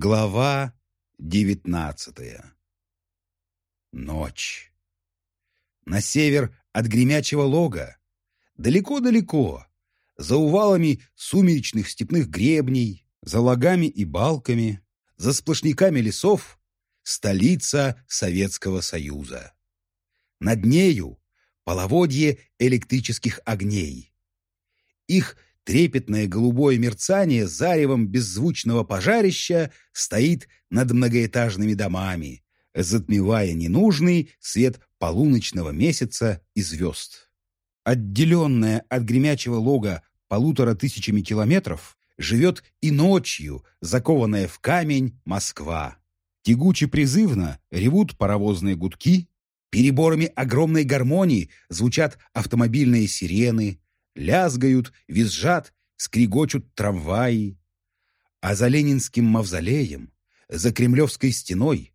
Глава девятнадцатая Ночь. На север от гремячего лога, далеко-далеко, за увалами сумеречных степных гребней, за лагами и балками, за сплошняками лесов, столица Советского Союза. Над нею половодье электрических огней. Их трепетное голубое мерцание заревом беззвучного пожарища стоит над многоэтажными домами, затмевая ненужный свет полуночного месяца и звезд. Отделенная от гремячего лога полутора тысячами километров, живет и ночью, закованная в камень, Москва. Тягуче-призывно ревут паровозные гудки, переборами огромной гармонии звучат автомобильные сирены, лязгают, визжат, скригочут трамваи. А за Ленинским мавзолеем, за Кремлевской стеной,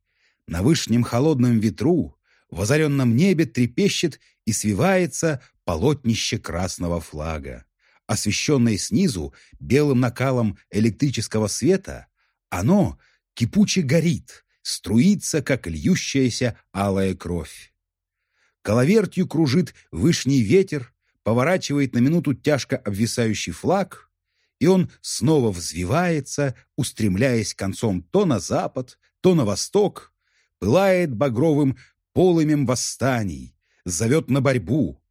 на вышнем холодном ветру, в озаренном небе трепещет и свивается полотнище красного флага. Освещенное снизу белым накалом электрического света, оно кипуче горит, струится, как льющаяся алая кровь. Коловертью кружит вышний ветер, поворачивает на минуту тяжко обвисающий флаг, и он снова взвивается, устремляясь концом то на запад, то на восток, пылает багровым полымем восстаний, зовет на борьбу.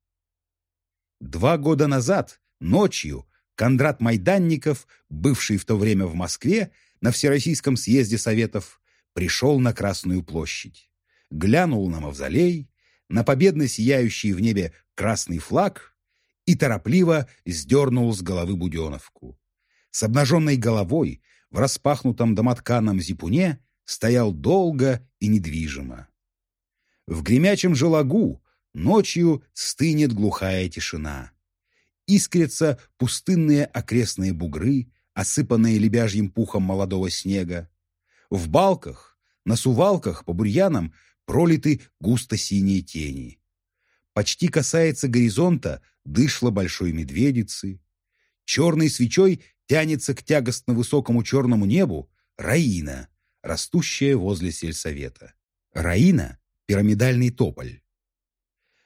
Два года назад, ночью, Кондрат Майданников, бывший в то время в Москве, на Всероссийском съезде Советов, пришел на Красную площадь, глянул на мавзолей, на победно сияющий в небе красный флаг и торопливо сдернул с головы буденовку. С обнаженной головой в распахнутом домотканом зипуне стоял долго и недвижимо. В гремячем желагу ночью стынет глухая тишина. Искрятся пустынные окрестные бугры, осыпанные лебяжьим пухом молодого снега. В балках, на сувалках по бурьянам пролиты густо-синие тени. Почти касается горизонта дышло большой медведицы. Черной свечой тянется к тягостно высокому черному небу раина, растущая возле сельсовета. Раина — пирамидальный тополь.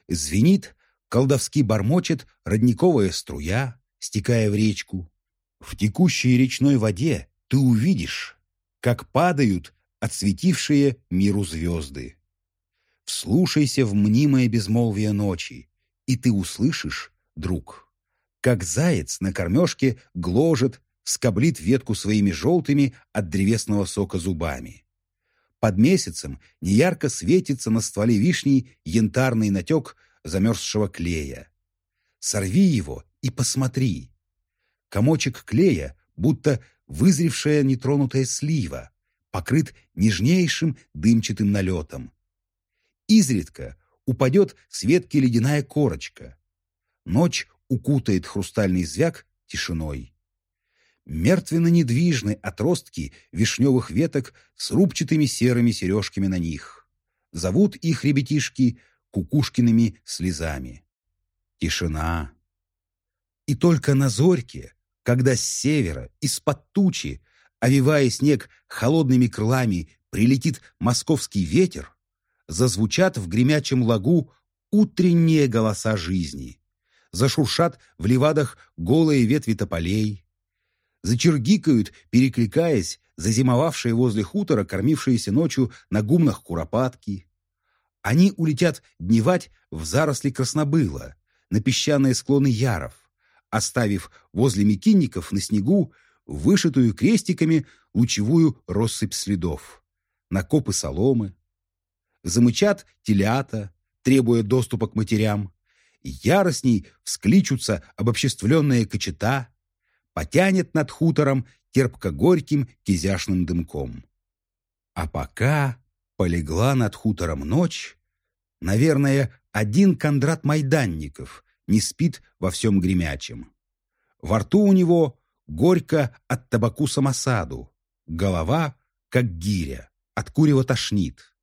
Звенит, колдовски бормочет родниковая струя, стекая в речку. В текущей речной воде ты увидишь, как падают отсветившие миру звезды. Вслушайся в мнимое безмолвие ночи, и ты услышишь, друг, как заяц на кормежке гложет, скоблит ветку своими желтыми от древесного сока зубами. Под месяцем неярко светится на стволе вишни янтарный натек замерзшего клея. Сорви его и посмотри. Комочек клея, будто вызревшая нетронутая слива, покрыт нежнейшим дымчатым налетом. Изредка упадет с ветки ледяная корочка. Ночь укутает хрустальный звяк тишиной. Мертвенно-недвижны отростки вишневых веток с рубчатыми серыми сережками на них. Зовут их ребятишки кукушкиными слезами. Тишина. И только на зорьке, когда с севера, из-под тучи, овивая снег холодными крылами, прилетит московский ветер, зазвучат в гремячем лагу утренние голоса жизни, зашуршат в левадах голые ветви тополей, зачергикают, перекликаясь, зазимовавшие возле хутора, кормившиеся ночью на гумнах куропатки. Они улетят дневать в заросли краснобыла, на песчаные склоны яров, оставив возле мекинников на снегу вышитую крестиками лучевую россыпь следов, на копы соломы, замычат телята, требуя доступа к матерям, яростней вскличутся обобществленные кочета, потянет над хутором терпко-горьким кизяшным дымком. А пока полегла над хутором ночь, наверное, один Кондрат Майданников не спит во всем гремячем. Во рту у него горько от табаку самосаду, голова, как гиря, от курева тошнит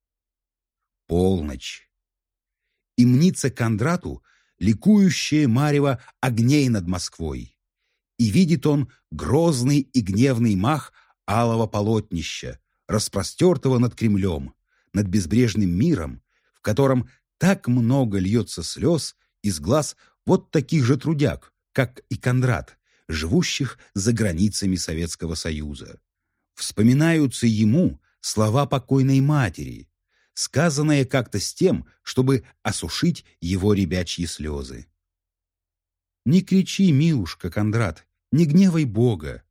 полночь. И мнится Кондрату ликующее марево огней над Москвой. И видит он грозный и гневный мах алого полотнища, распростертого над Кремлем, над безбрежным миром, в котором так много льется слез из глаз вот таких же трудяг, как и Кондрат, живущих за границами Советского Союза. Вспоминаются ему слова покойной матери, сказанные как-то с тем, чтобы осушить его ребячьи слезы. «Не кричи, милушка, Кондрат, не гневай Бога.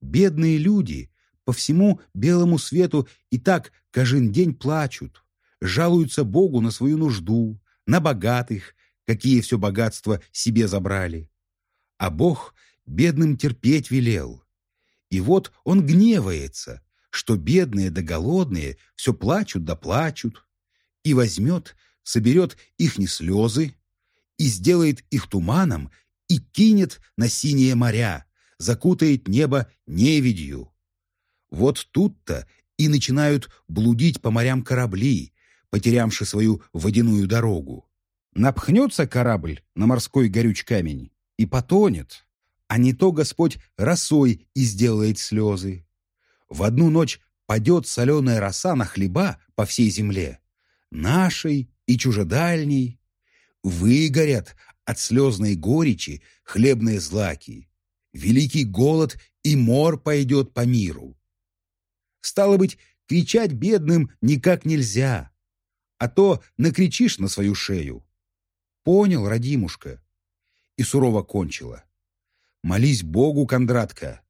Бедные люди по всему белому свету и так каждый день плачут, жалуются Богу на свою нужду, на богатых, какие все богатства себе забрали. А Бог бедным терпеть велел. И вот он гневается, что бедные да голодные все плачут да плачут, и возьмет, соберет их не слезы, и сделает их туманом, и кинет на синие моря, закутает небо невидью. Вот тут-то и начинают блудить по морям корабли, потерявши свою водяную дорогу. Напхнется корабль на морской горюч камень и потонет, а не то Господь росой и сделает слезы. В одну ночь падет соленая роса на хлеба по всей земле, нашей и чужедальней, выгорят от слезной горечи хлебные злаки, великий голод и мор пойдет по миру. Стало быть, кричать бедным никак нельзя, а то накричишь на свою шею. Понял, родимушка. И сурово кончила. Молись Богу, Кондратка,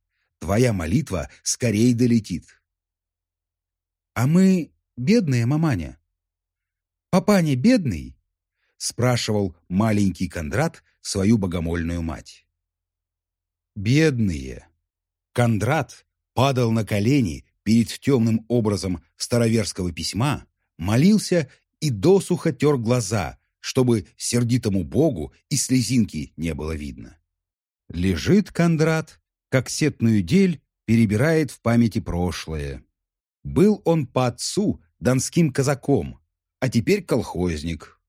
твоя молитва скорей долетит. А мы бедные, маманя. Папаня бедный? Спрашивал маленький Кондрат свою богомольную мать. Бедные. Кондрат падал на колени перед темным образом староверского письма, молился и досуха тер глаза, чтобы сердитому Богу и слезинки не было видно. Лежит Кондрат, как сетную дель, перебирает в памяти прошлое. Был он по отцу донским казаком, а теперь колхозник.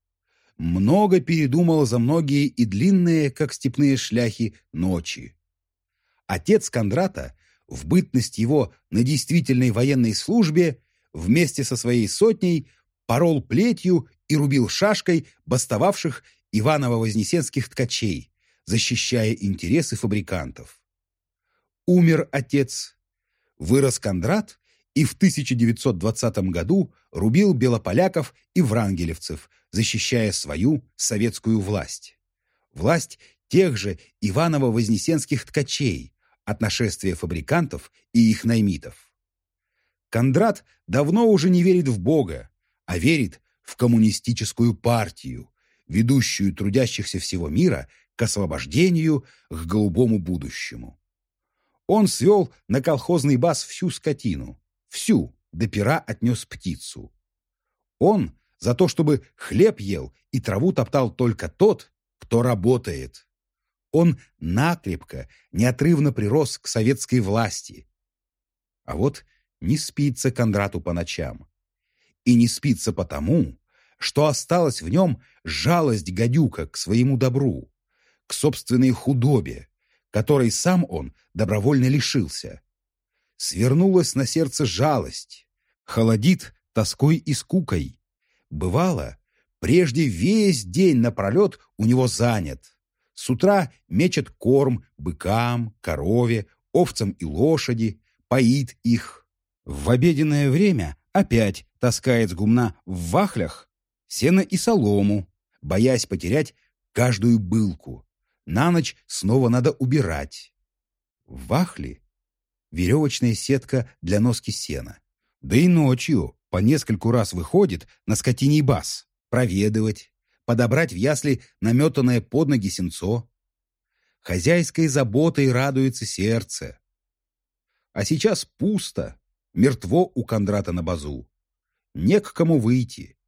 Много передумал за многие и длинные, как степные шляхи, ночи. Отец Кондрата в бытность его на действительной военной службе вместе со своей сотней порол плетью и рубил шашкой бастовавших Иваново-Вознесенских ткачей, защищая интересы фабрикантов. Умер отец, вырос Кондрат и в 1920 году рубил белополяков и врангелевцев, защищая свою советскую власть. Власть тех же Иваново-Вознесенских ткачей, от нашествия фабрикантов и их наймитов. Кондрат давно уже не верит в Бога, а верит в коммунистическую партию, ведущую трудящихся всего мира к освобождению, к голубому будущему. Он свел на колхозный бас всю скотину, всю, до пера отнес птицу. Он за то, чтобы хлеб ел и траву топтал только тот, кто работает. Он накрепко, неотрывно прирос к советской власти. А вот не спится Кондрату по ночам. И не спится потому, что осталась в нем жалость гадюка к своему добру, к собственной худобе, которой сам он добровольно лишился. Свернулась на сердце жалость, холодит тоской и скукой. Бывало, прежде весь день напролет у него занят. С утра мечет корм быкам, корове, овцам и лошади, поит их. В обеденное время опять таскает с гумна в вахлях сено и солому, боясь потерять каждую былку. На ночь снова надо убирать. В вахли веревочная сетка для носки сена. Да и ночью по нескольку раз выходит на скотиний бас проведывать, подобрать в ясли наметанное под ноги сенцо. Хозяйской заботой радуется сердце. А сейчас пусто, мертво у Кондрата на базу. Не к кому выйти.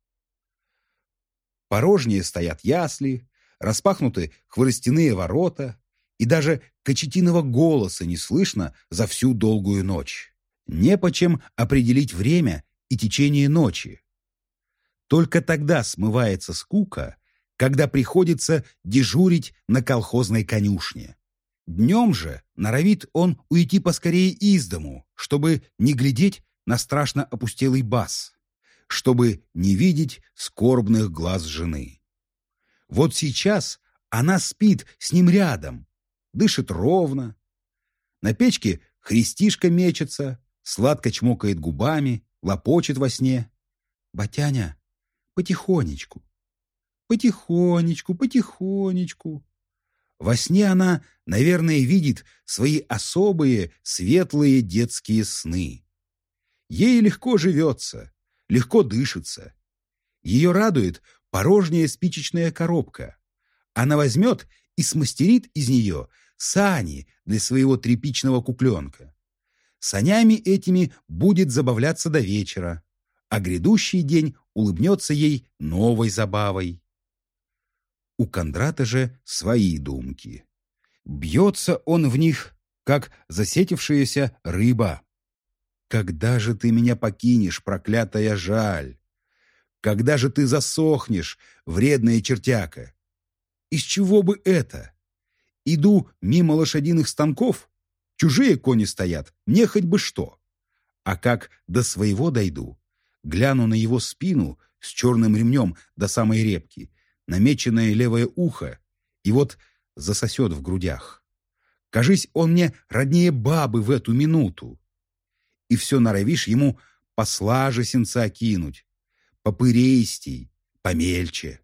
Порожнее стоят ясли, распахнуты хворостяные ворота, и даже кочетиного голоса не слышно за всю долгую ночь. Не по чем определить время и течение ночи. Только тогда смывается скука, когда приходится дежурить на колхозной конюшне. Днем же норовит он уйти поскорее из дому, чтобы не глядеть на страшно опустелый бас, чтобы не видеть скорбных глаз жены. Вот сейчас она спит с ним рядом, дышит ровно. На печке христишка мечется, сладко чмокает губами, лопочет во сне. «Батяня, потихонечку, потихонечку, потихонечку». Во сне она, наверное, видит свои особые светлые детские сны. Ей легко живется, легко дышится. Ее радует порожняя спичечная коробка. Она возьмет и смастерит из нее сани для своего тряпичного кукленка. Санями этими будет забавляться до вечера, а грядущий день улыбнется ей новой забавой. У Кондрата же свои думки. Бьется он в них, как засетившаяся рыба. «Когда же ты меня покинешь, проклятая жаль? Когда же ты засохнешь, вредная чертяка? Из чего бы это? Иду мимо лошадиных станков, чужие кони стоят, мне хоть бы что. А как до своего дойду, гляну на его спину с черным ремнем до самой репки, намеченное левое ухо, и вот засосет в грудях. Кажись, он мне роднее бабы в эту минуту. И все норовишь ему послаже сенца кинуть, попырейстей, помельче.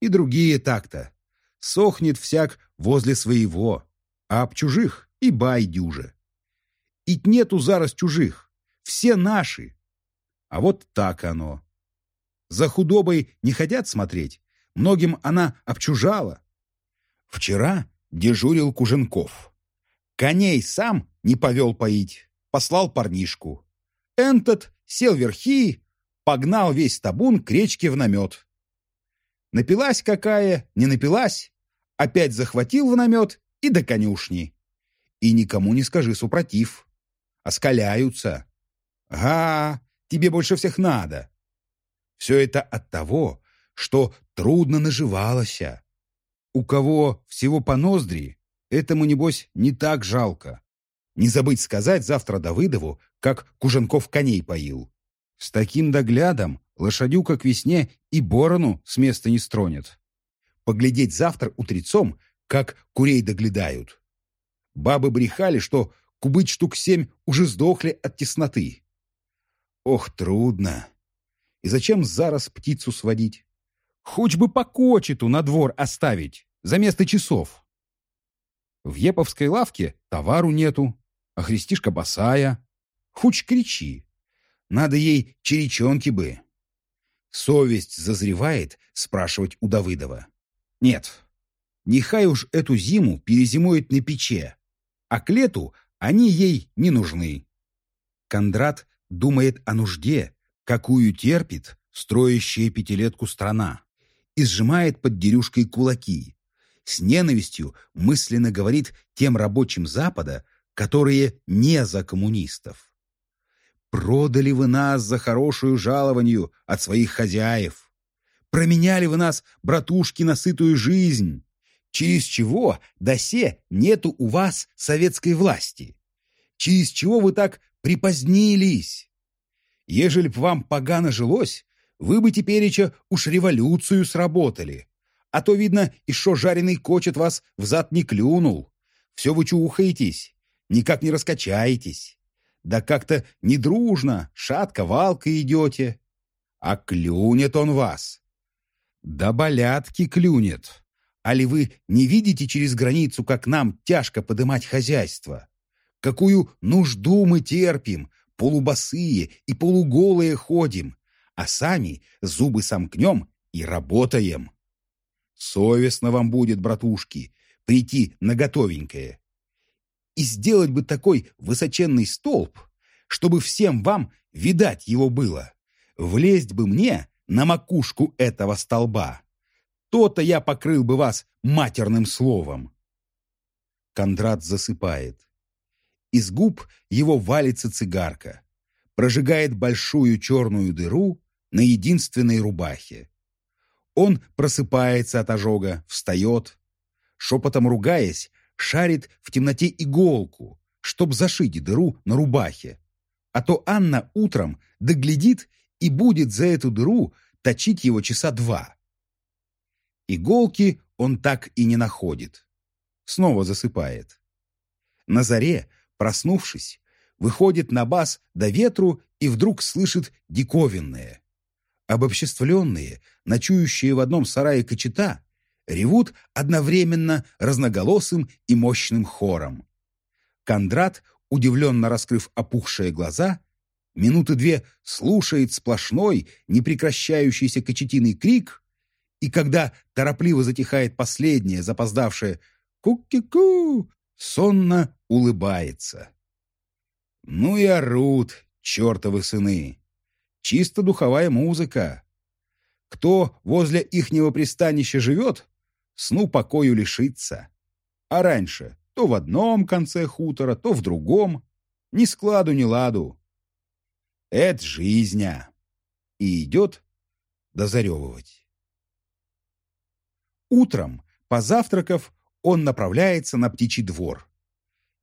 И другие так-то. Сохнет всяк возле своего, а об чужих и бай дюже. Ить нету зараз чужих, все наши. А вот так оно. За худобой не хотят смотреть, Многим она обчужала. Вчера дежурил Куженков. Коней сам не повел поить, послал парнишку. Энтот сел верхи, погнал весь табун к речке в намет. Напилась какая, не напилась, опять захватил в намет и до конюшни. И никому не скажи супротив. Оскаляются. Ага, тебе больше всех надо. Все это от того, что трудно наживалася. У кого всего по ноздри, этому, небось, не так жалко. Не забыть сказать завтра Давыдову, как Куженков коней поил. С таким доглядом лошадюка к весне и борону с места не стронет. Поглядеть завтра утрецом, как курей доглядают. Бабы брехали, что кубыть штук семь уже сдохли от тесноты. Ох, трудно. И зачем зараз птицу сводить? Хоть бы по кочету на двор оставить, за место часов. В Еповской лавке товару нету, а Христишка босая. Хуч кричи. Надо ей черечонки бы. Совесть зазревает спрашивать у Давыдова. Нет, нехай уж эту зиму перезимует на пече, а к лету они ей не нужны. Кондрат думает о нужде, какую терпит строящая пятилетку страна и сжимает под дерюшкой кулаки. С ненавистью мысленно говорит тем рабочим Запада, которые не за коммунистов. Продали вы нас за хорошую жалованию от своих хозяев. Променяли вы нас, братушки, на сытую жизнь, через чего досе нету у вас советской власти. Через чего вы так припозднились? Ежели б вам погано жилось, вы бы тепереча уж революцию сработали. А то, видно, и шо жареный кочет вас взад не клюнул. Все вы чухаетесь, никак не раскачаетесь. Да как-то недружно, шатко-валко идете. А клюнет он вас. Да болятки клюнет. Али вы не видите через границу, как нам тяжко подымать хозяйство? Какую нужду мы терпим, полубосые и полуголые ходим, а сами зубы сомкнем и работаем. Совестно вам будет, братушки, прийти на готовенькое. И сделать бы такой высоченный столб, чтобы всем вам видать его было. Влезть бы мне на макушку этого столба. То-то я покрыл бы вас матерным словом. Кондрат засыпает. Из губ его валится цигарка, прожигает большую черную дыру на единственной рубахе. Он просыпается от ожога, встает, шепотом ругаясь, шарит в темноте иголку, чтоб зашить дыру на рубахе. А то Анна утром доглядит и будет за эту дыру точить его часа два. Иголки он так и не находит. Снова засыпает. На заре, проснувшись, выходит на бас до ветру и вдруг слышит диковинное. Обобществленные, ночующие в одном сарае кочета, ревут одновременно разноголосым и мощным хором. Кондрат, удивленно раскрыв опухшие глаза, минуты две слушает сплошной, непрекращающийся кочетиный крик, и когда торопливо затихает последнее, запоздавшее «ку-ки-ку», сонно улыбается. Ну и орут, чертовы сыны. Чисто духовая музыка. Кто возле ихнего пристанища живет, сну покою лишится. А раньше то в одном конце хутора, то в другом. Ни складу, ни ладу. Это жизня. И идет дозаревывать. Утром, позавтракав, он направляется на птичий двор.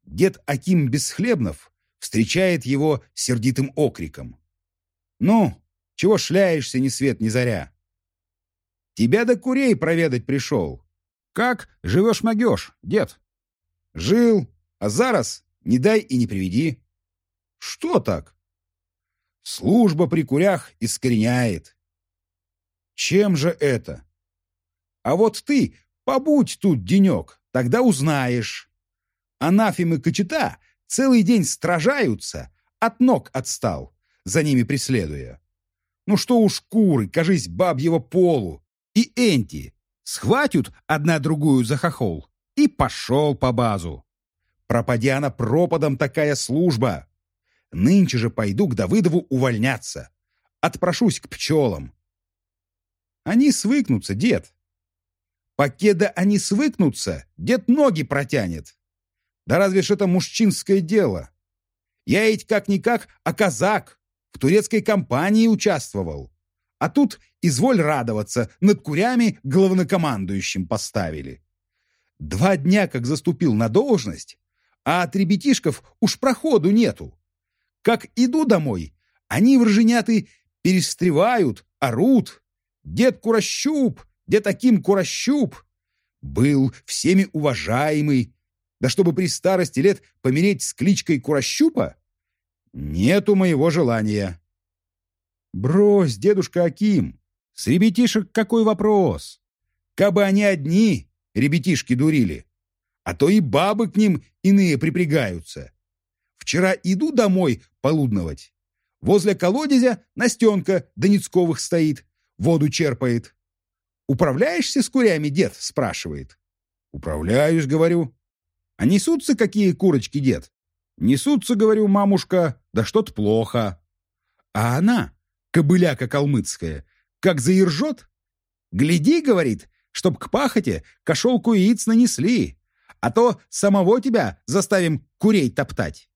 Дед Аким Бесхлебнов встречает его сердитым окриком. «Ну, чего шляешься ни свет ни заря?» «Тебя до курей проведать пришел. Как живешь-могешь, дед?» «Жил, а зараз не дай и не приведи». «Что так?» «Служба при курях искореняет». «Чем же это?» «А вот ты побудь тут денек, тогда узнаешь». Анафимы Кочета целый день стражаются, от ног отстал, за ними преследуя. Ну что уж куры, кажись, бабьего полу, и энти, схватят одна другую за хохол, и пошел по базу. Пропади она пропадом такая служба. Нынче же пойду к Давыдову увольняться. Отпрошусь к пчелам. Они свыкнутся, дед. Покеда они свыкнутся, дед ноги протянет. Да разве ж это мужчинское дело? Я ведь как-никак, а казак, в турецкой компании участвовал. А тут, изволь радоваться, над курями главнокомандующим поставили. Два дня как заступил на должность, а от ребятишков уж проходу нету. Как иду домой, они врженяты перестревают, орут. Дед Курощуп, дед таким Курощуп. Был всеми уважаемый, да чтобы при старости лет помереть с кличкой Курощупа? Нету моего желания. Брось, дедушка Аким, с ребятишек какой вопрос? Кабы они одни, ребятишки дурили, а то и бабы к ним иные припрягаются. Вчера иду домой полудновать. Возле колодезя Настенка Доницковых стоит, воду черпает. «Управляешься с курями, дед?» — спрашивает. «Управляюсь», — говорю. А несутся какие курочки, дед? Несутся, говорю, мамушка, да что-то плохо. А она, кобыляка калмыцкая, как заержет. Гляди, говорит, чтоб к пахоте кошелку яиц нанесли, а то самого тебя заставим курей топтать.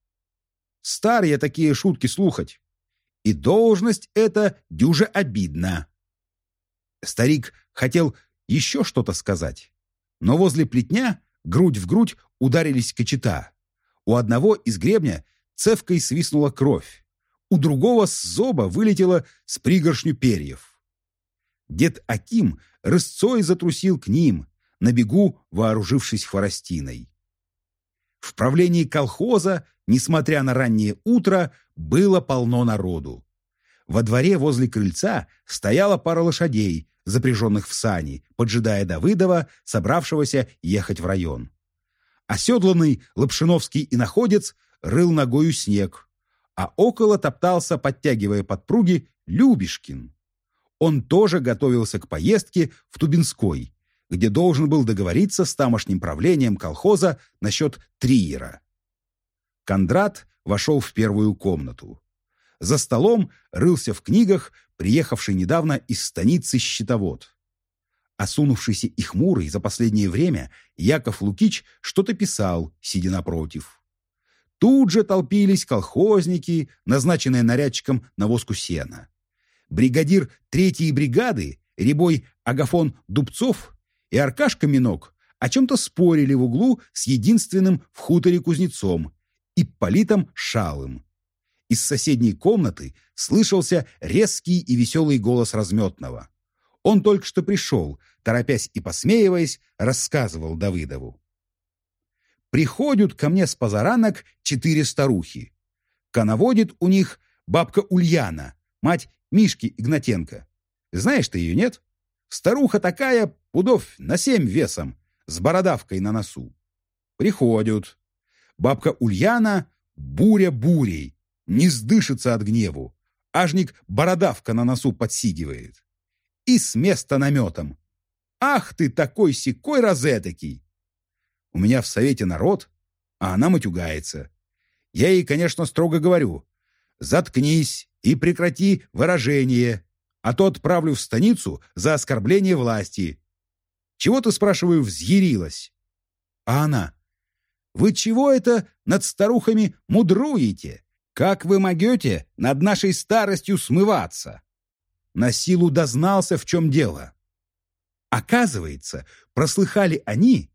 Стар я такие шутки слухать. И должность эта дюже обидна. Старик хотел еще что-то сказать, но возле плетня грудь в грудь ударились кочета. У одного из гребня цевкой свистнула кровь, у другого с зоба вылетела с пригоршню перьев. Дед Аким рысцой затрусил к ним, на бегу вооружившись хворостиной. В правлении колхоза, несмотря на раннее утро, было полно народу. Во дворе возле крыльца стояла пара лошадей, запряженных в сани, поджидая Давыдова, собравшегося ехать в район. Оседланный Лапшиновский и находец рыл ногою снег, а около топтался, подтягивая подпруги, Любешкин. Он тоже готовился к поездке в Тубинской, где должен был договориться с тамошним правлением колхоза насчет триера. Кондрат вошел в первую комнату. За столом рылся в книгах, приехавший недавно из станицы счетовод. Осунувшийся и хмурый за последнее время, Яков Лукич что-то писал, сидя напротив. Тут же толпились колхозники, назначенные нарядчиком на воску сена. Бригадир третьей бригады, рябой Агафон Дубцов и Аркашка Минок о чем-то спорили в углу с единственным в хуторе кузнецом, Ипполитом Шалым. Из соседней комнаты слышался резкий и веселый голос разметного. Он только что пришел, торопясь и посмеиваясь, рассказывал Давыдову. Приходят ко мне с позаранок четыре старухи. Коноводит у них бабка Ульяна, мать Мишки Игнатенко. Знаешь ты ее, нет? Старуха такая, пудов на семь весом, с бородавкой на носу. Приходят. Бабка Ульяна буря бурей, не сдышится от гневу. Ажник бородавка на носу подсигивает. И с места наметом. Ах ты такой секой розетокий! У меня в совете народ, а она матюгается. Я ей, конечно, строго говорю. Заткнись и прекрати выражение, а то отправлю в станицу за оскорбление власти. Чего ты, спрашиваю, взъярилась? А она. Вы чего это над старухами мудруете? Как вы могете над нашей старостью смываться? На силу дознался, в чем дело. Оказывается, прослыхали они,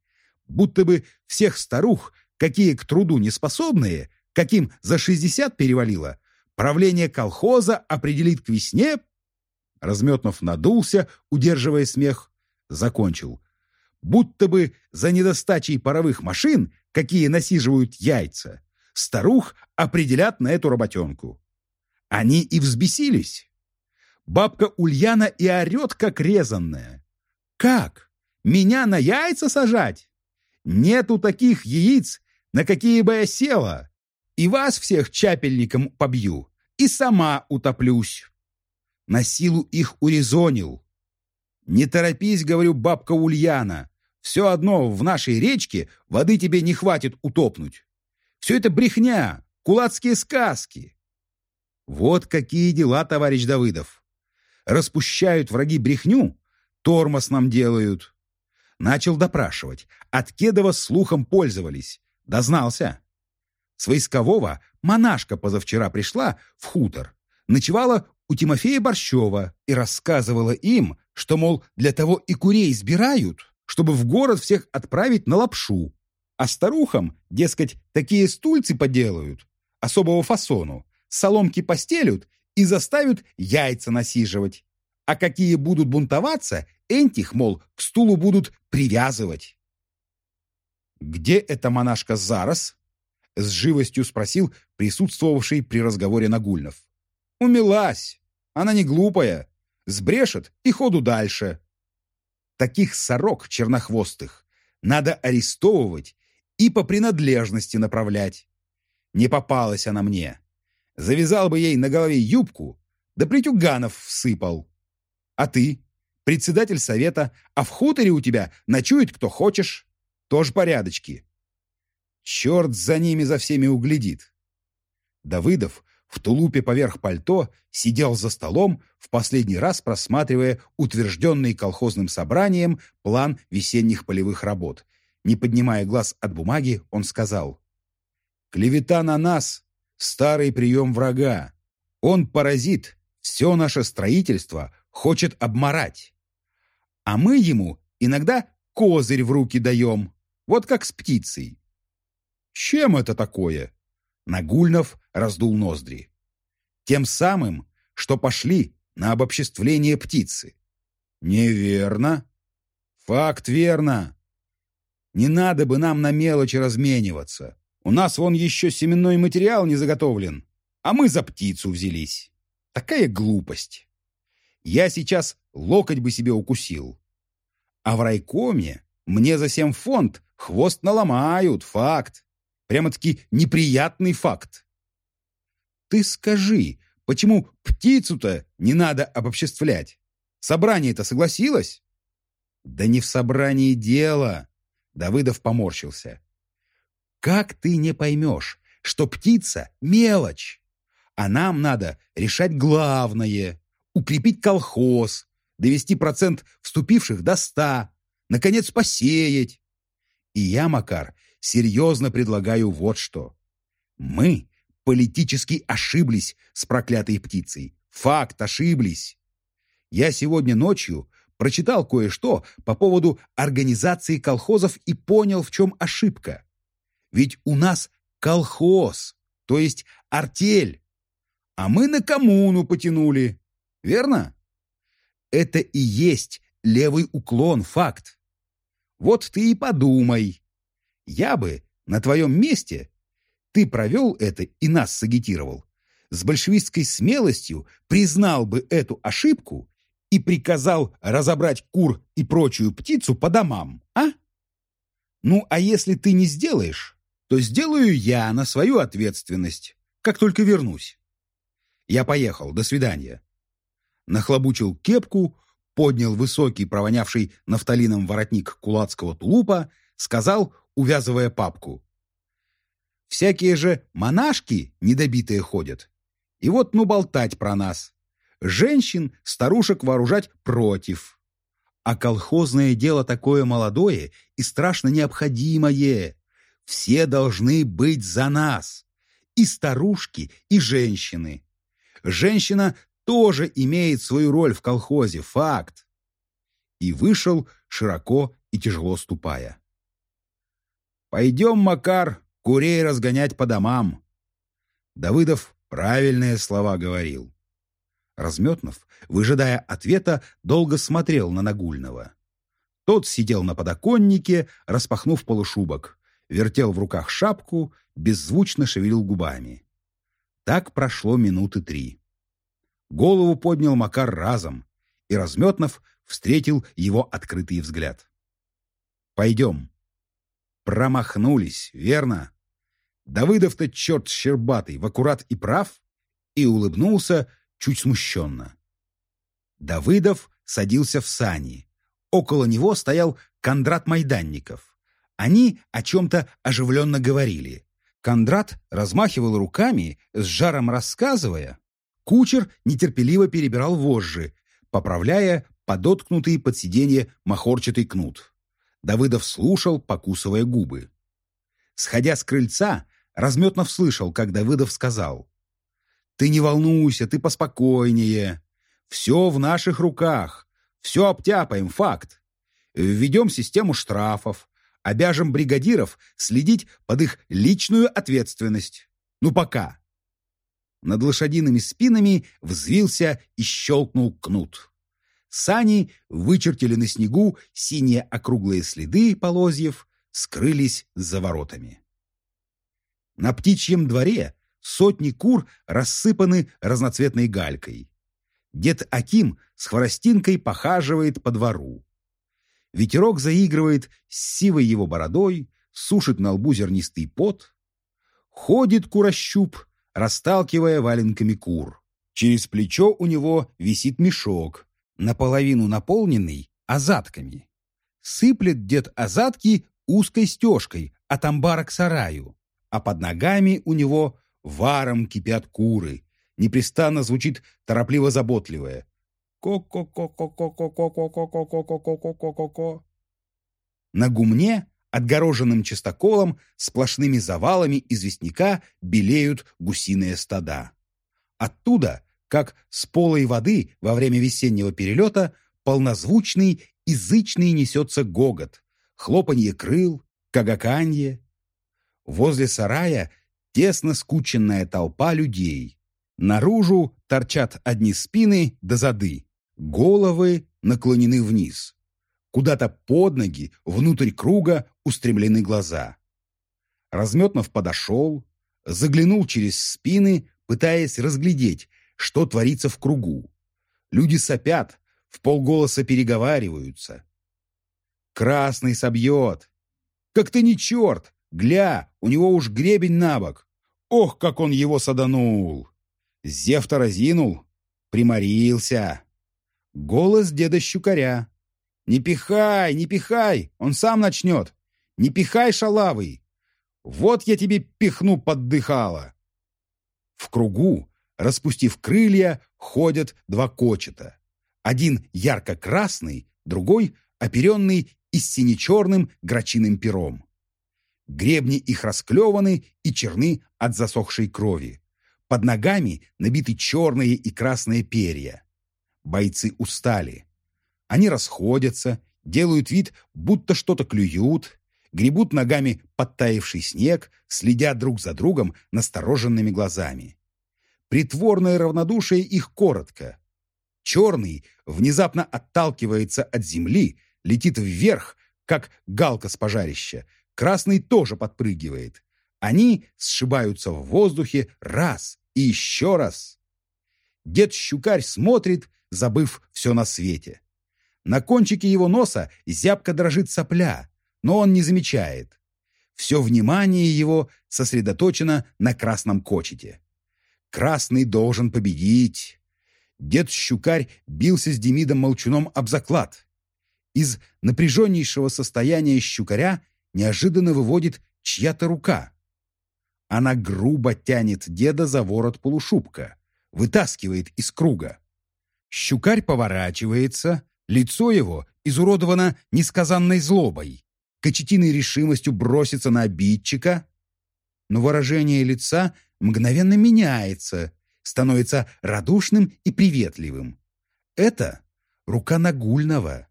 будто бы всех старух, какие к труду не способные, каким за шестьдесят перевалило, правление колхоза определит к весне. Разметнов надулся, удерживая смех, закончил. Будто бы за недостачей паровых машин, какие насиживают яйца, старух определят на эту работенку. Они и взбесились. Бабка Ульяна и орет, как резанная. Как? Меня на яйца сажать? Нету таких яиц, на какие бы я села. И вас всех чапельником побью, и сама утоплюсь. На силу их урезонил. Не торопись, говорю, бабка Ульяна. Все одно в нашей речке воды тебе не хватит утопнуть. Все это брехня, кулацкие сказки. Вот какие дела, товарищ Давыдов. Распущают враги брехню, тормоз нам делают. Начал допрашивать. От Кедова слухом пользовались. Дознался. С Войскового монашка позавчера пришла в хутор. Ночевала у Тимофея Борщева и рассказывала им, что, мол, для того и курей избирают, чтобы в город всех отправить на лапшу. А старухам, дескать, такие стульцы поделают, особого фасону, соломки постелют и заставят яйца насиживать. А какие будут бунтоваться, Энтих, мол, к стулу будут привязывать. «Где эта монашка Зарос?» — с живостью спросил присутствовавший при разговоре Нагульнов. «Умилась! Она не глупая. Сбрешет и ходу дальше. Таких сорок чернохвостых надо арестовывать и по принадлежности направлять. Не попалась она мне. Завязал бы ей на голове юбку, да притюганов всыпал. А ты? председатель совета, а в хуторе у тебя ночует кто хочешь. Тоже порядочки. Черт за ними за всеми углядит. Давыдов в тулупе поверх пальто сидел за столом, в последний раз просматривая утвержденный колхозным собранием план весенних полевых работ. Не поднимая глаз от бумаги, он сказал, «Клевета на нас — старый прием врага. Он паразит, все наше строительство хочет обморать а мы ему иногда козырь в руки даем, вот как с птицей. Чем это такое? Нагульнов раздул ноздри. Тем самым, что пошли на обобществление птицы. Неверно. Факт верно. Не надо бы нам на мелочи размениваться. У нас вон еще семенной материал не заготовлен, а мы за птицу взялись. Такая глупость. Я сейчас локоть бы себе укусил. А в райкоме мне за семь фонд хвост наломают, факт. Прямо-таки неприятный факт. Ты скажи, почему птицу-то не надо обобществлять? Собрание-то согласилось? Да не в собрании дело. Давыдов поморщился. Как ты не поймешь, что птица — мелочь? А нам надо решать главное — укрепить колхоз, довести процент вступивших до ста, наконец посеять. И я, Макар, серьезно предлагаю вот что. Мы политически ошиблись с проклятой птицей. Факт, ошиблись. Я сегодня ночью прочитал кое-что по поводу организации колхозов и понял, в чем ошибка. Ведь у нас колхоз, то есть артель, а мы на коммуну потянули. Верно? Это и есть левый уклон, факт. Вот ты и подумай. Я бы на твоем месте, ты провел это и нас сагитировал, с большевистской смелостью признал бы эту ошибку и приказал разобрать кур и прочую птицу по домам, а? Ну, а если ты не сделаешь, то сделаю я на свою ответственность, как только вернусь. Я поехал, до свидания. Нахлобучил кепку, поднял высокий, провонявший нафталином воротник кулацкого тулупа, сказал, увязывая папку. «Всякие же монашки недобитые ходят. И вот ну болтать про нас. Женщин, старушек вооружать против. А колхозное дело такое молодое и страшно необходимое. Все должны быть за нас. И старушки, и женщины. Женщина тоже имеет свою роль в колхозе, факт. И вышел, широко и тяжело ступая. «Пойдем, Макар, курей разгонять по домам». Давыдов правильные слова говорил. Разметнов, выжидая ответа, долго смотрел на Нагульного. Тот сидел на подоконнике, распахнув полушубок, вертел в руках шапку, беззвучно шевелил губами. Так прошло минуты три. Голову поднял Макар разом, и Разметнов встретил его открытый взгляд. «Пойдем». Промахнулись, верно? Давыдов-то черт щербатый, в аккурат и прав, и улыбнулся чуть смущенно. Давыдов садился в сани. Около него стоял Кондрат Майданников. Они о чем-то оживленно говорили. Кондрат размахивал руками, с жаром рассказывая. Кучер нетерпеливо перебирал вожжи, поправляя подоткнутый под сиденье махорчатый кнут. Давыдов слушал, покусывая губы. Сходя с крыльца, Разметнов слышал, как Давыдов сказал. «Ты не волнуйся, ты поспокойнее. Все в наших руках. Все обтяпаем, факт. Введем систему штрафов, обяжем бригадиров следить под их личную ответственность. Ну пока». Над лошадиными спинами взвился и щелкнул кнут. Сани вычертили на снегу синие округлые следы полозьев, скрылись за воротами. На птичьем дворе сотни кур рассыпаны разноцветной галькой. Дед Аким с хворостинкой похаживает по двору. Ветерок заигрывает с сивой его бородой, сушит на лбу зернистый пот. Ходит курощуп, расталкивая валенками кур. Через плечо у него висит мешок, наполовину наполненный азатками. Сыплет дед азатки узкой стежкой от амбара к сараю а под ногами у него варом кипят куры. Непрестанно звучит торопливо-заботливое. Ко-ко-ко-ко-ко-ко-ко-ко-ко-ко-ко-ко-ко-ко. На гумне, отгороженным чистоколом, сплошными завалами известняка белеют гусиные стада. Оттуда, как с полой воды во время весеннего перелета, полнозвучный, язычный несется гогот, хлопанье крыл, кагаканье, Возле сарая тесно скученная толпа людей. Наружу торчат одни спины до зады, головы наклонены вниз. Куда-то под ноги, внутрь круга устремлены глаза. Разметнов подошел, заглянул через спины, пытаясь разглядеть, что творится в кругу. Люди сопят, в полголоса переговариваются. «Красный собьет!» «Как ты не черт! Гля, у него уж гребень на бок. Ох, как он его саданул! Зевта разинул, приморился. Голос деда Щукаря. «Не пихай, не пихай, он сам начнет. Не пихай, шалавый. Вот я тебе пихну поддыхало». В кругу, распустив крылья, ходят два кочета. Один ярко-красный, другой оперенный и с сине-черным грачиным пером. Гребни их расклеваны и черны от засохшей крови. Под ногами набиты черные и красные перья. Бойцы устали. Они расходятся, делают вид, будто что-то клюют, гребут ногами подтаивший снег, следя друг за другом настороженными глазами. Притворное равнодушие их коротко. Черный внезапно отталкивается от земли, летит вверх, как галка с пожарища. Красный тоже подпрыгивает. Они сшибаются в воздухе раз и еще раз. Дед-щукарь смотрит, забыв все на свете. На кончике его носа зябко дрожит сопля, но он не замечает. Все внимание его сосредоточено на красном кочете. Красный должен победить. Дед Щукарь бился с Демидом Молчуном об заклад. Из напряженнейшего состояния щукаря неожиданно выводит чья-то рука. Она грубо тянет деда за ворот полушубка, вытаскивает из круга. Щукарь поворачивается, лицо его изуродовано несказанной злобой, кочетиной решимостью броситься на обидчика, но выражение лица мгновенно меняется, становится радушным и приветливым. Это рука Нагульного.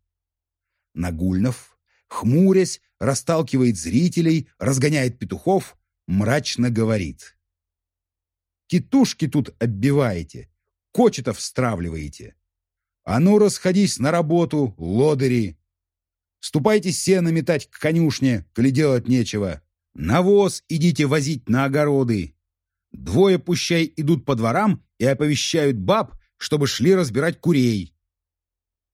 Нагульнов, хмурясь, расталкивает зрителей, разгоняет петухов, мрачно говорит. «Титушки тут оббиваете, кочетов стравливаете. А ну, расходись на работу, лодыри! Ступайте сено метать к конюшне, коли делать нечего. Навоз идите возить на огороды. Двое пущай идут по дворам и оповещают баб, чтобы шли разбирать курей.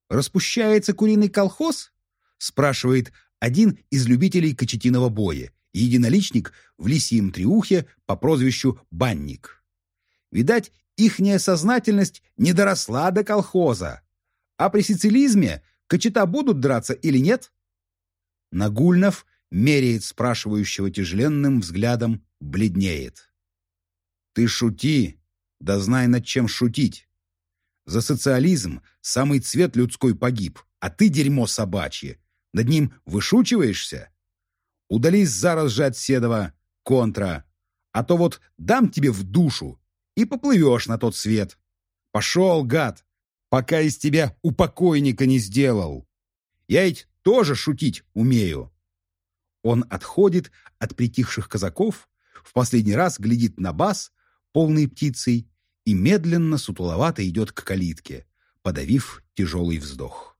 «Распущается куриный колхоз?» — спрашивает один из любителей кочетиного боя, единоличник в лисьем триухе по прозвищу Банник. Видать, ихняя сознательность не доросла до колхоза. А при сицилизме кочета будут драться или нет? Нагульнов меряет спрашивающего тяжеленным взглядом, бледнеет. Ты шути, да знай над чем шутить. За социализм самый цвет людской погиб, а ты дерьмо собачье. Над ним вышучиваешься? Удались зараз же от Седова, контра. А то вот дам тебе в душу и поплывешь на тот свет. Пошел, гад, пока из тебя упокойника не сделал. Я ведь тоже шутить умею. Он отходит от притихших казаков, в последний раз глядит на бас, полный птицей, и медленно, сутуловато идет к калитке, подавив тяжелый вздох.